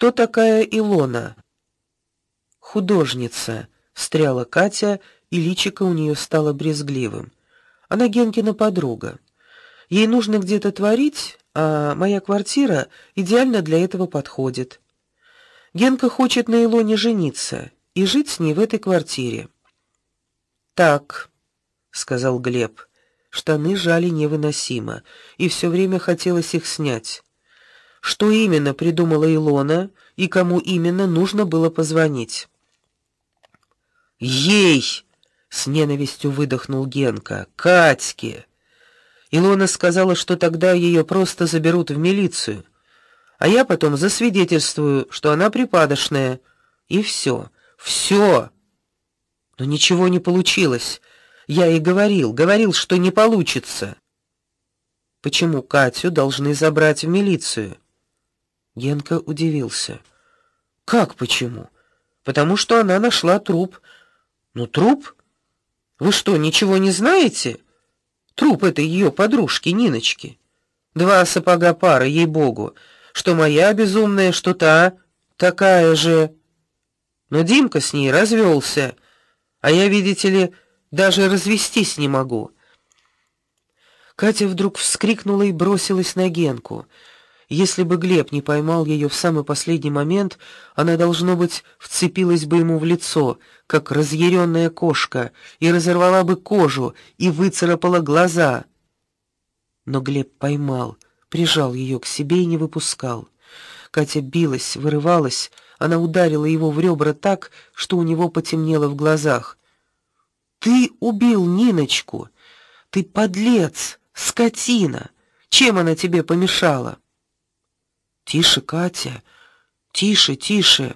кто такая Илона? Художница, встряла Катя, и личико у нее стало брезгливым. Она Генкина подруга. Ей нужно где-то творить, а моя квартира идеально для этого подходит. Генка хочет на Илоне жениться и жить с ней в этой квартире. Так, сказал Глеб. Штаны жали невыносимо, и все время хотелось их снять. Что именно придумала Илона и кому именно нужно было позвонить? Ей, с ненавистью выдохнул Генка. Катьке. Илона сказала, что тогда ее просто заберут в милицию, а я потом засвидетельствую, что она припадочная, и все. Все. Но ничего не получилось. Я и говорил, говорил, что не получится. Почему Катю должны забрать в милицию? Генка удивился. Как почему? Потому что она нашла труп. Ну труп? Вы что, ничего не знаете? Труп этой ее подружки Ниночки. Два сапога пара, ей-богу, что моя безумная, что та такая же. Но Димка с ней развелся, а я, видите ли, даже развестись не могу. Катя вдруг вскрикнула и бросилась на Генку. Если бы Глеб не поймал ее в самый последний момент, она должно быть вцепилась бы ему в лицо, как разъяренная кошка, и разорвала бы кожу и выцарапала глаза. Но Глеб поймал, прижал ее к себе и не выпускал. Катя билась, вырывалась, она ударила его в ребра так, что у него потемнело в глазах. Ты убил Ниночку. Ты подлец, скотина. Чем она тебе помешала? Тише, Катя. Тише, тише.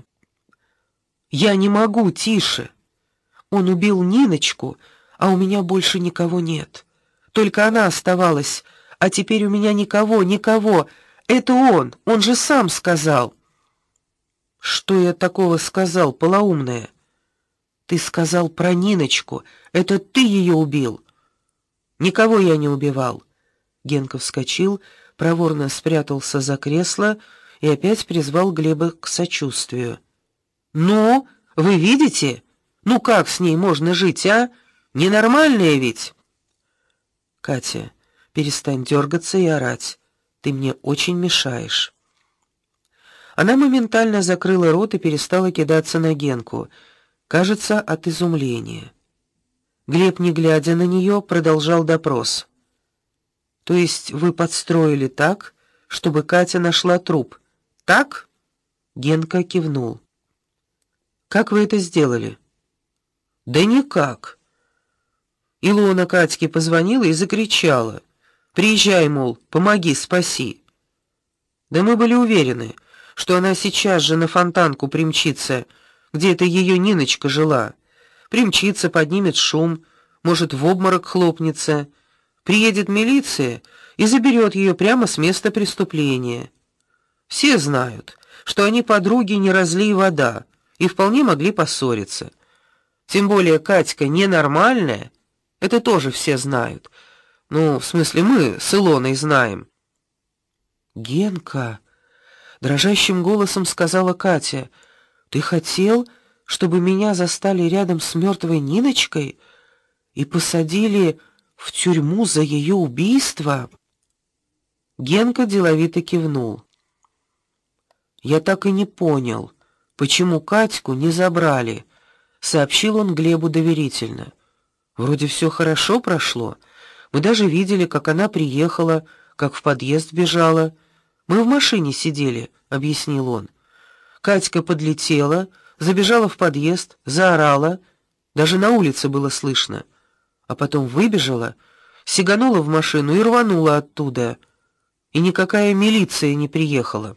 Я не могу, тише. Он убил Ниночку, а у меня больше никого нет. Только она оставалась, а теперь у меня никого, никого. Это он, он же сам сказал. Что я такого сказал, полоумная? Ты сказал про Ниночку. Это ты ее убил. Никого я не убивал. Генка вскочил, проворно спрятался за кресло и опять призвал Глеба к сочувствию. Ну, вы видите? Ну как с ней можно жить, а? Ненормальная ведь. Катя, перестань дергаться и орать. Ты мне очень мешаешь. Она моментально закрыла рот и перестала кидаться на Генку, кажется, от изумления. Глеб, не глядя на нее, продолжал допрос. То есть вы подстроили так, чтобы Катя нашла труп? Так? Генка кивнул. Как вы это сделали? Да никак. Илона Катьке позвонила и закричала: "Приезжай, мол, помоги, спаси". Да мы были уверены, что она сейчас же на фонтанку примчится, где эта ее Ниночка жила. Примчится, поднимет шум, может, в обморок хлопнется. Приедет милиция и заберет ее прямо с места преступления. Все знают, что они подруги не разлей вода и вполне могли поссориться. Тем более Катька ненормальная, это тоже все знают. Ну, в смысле, мы с Илоной знаем. Генка дрожащим голосом сказала Катя: "Ты хотел, чтобы меня застали рядом с мертвой Ниночкой и посадили в тюрьму за ее убийство? Генка деловито кивнул. Я так и не понял, почему Катьку не забрали, сообщил он Глебу доверительно. Вроде все хорошо прошло. Мы даже видели, как она приехала, как в подъезд бежала. Мы в машине сидели, объяснил он. Катька подлетела, забежала в подъезд, заорала, даже на улице было слышно а потом выбежала, сиганула в машину и рванула оттуда. И никакая милиция не приехала.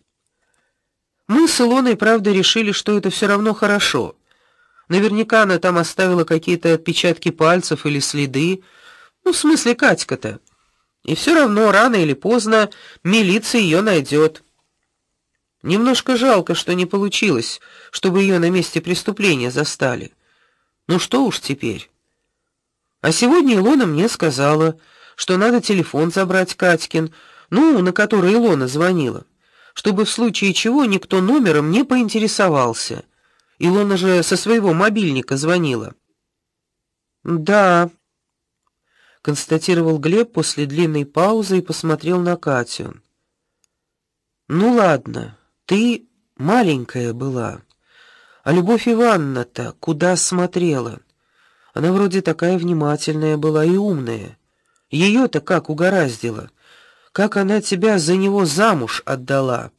Мы с Илоной, правда, решили, что это все равно хорошо. Наверняка она там оставила какие-то отпечатки пальцев или следы. Ну, в смысле, Катька-то. И все равно рано или поздно милиция ее найдет. Немножко жалко, что не получилось, чтобы ее на месте преступления застали. Ну что уж теперь? А сегодня Илона мне сказала, что надо телефон забрать Катькин, ну, на который Илона звонила, чтобы в случае чего никто номером не поинтересовался. Илона же со своего мобильника звонила. Да, констатировал Глеб после длинной паузы и посмотрел на Катю. Ну ладно, ты маленькая была. А Любовь Ивановна-то куда смотрела? Она вроде такая внимательная была и умная. ее то как угораздило? Как она тебя за него замуж отдала?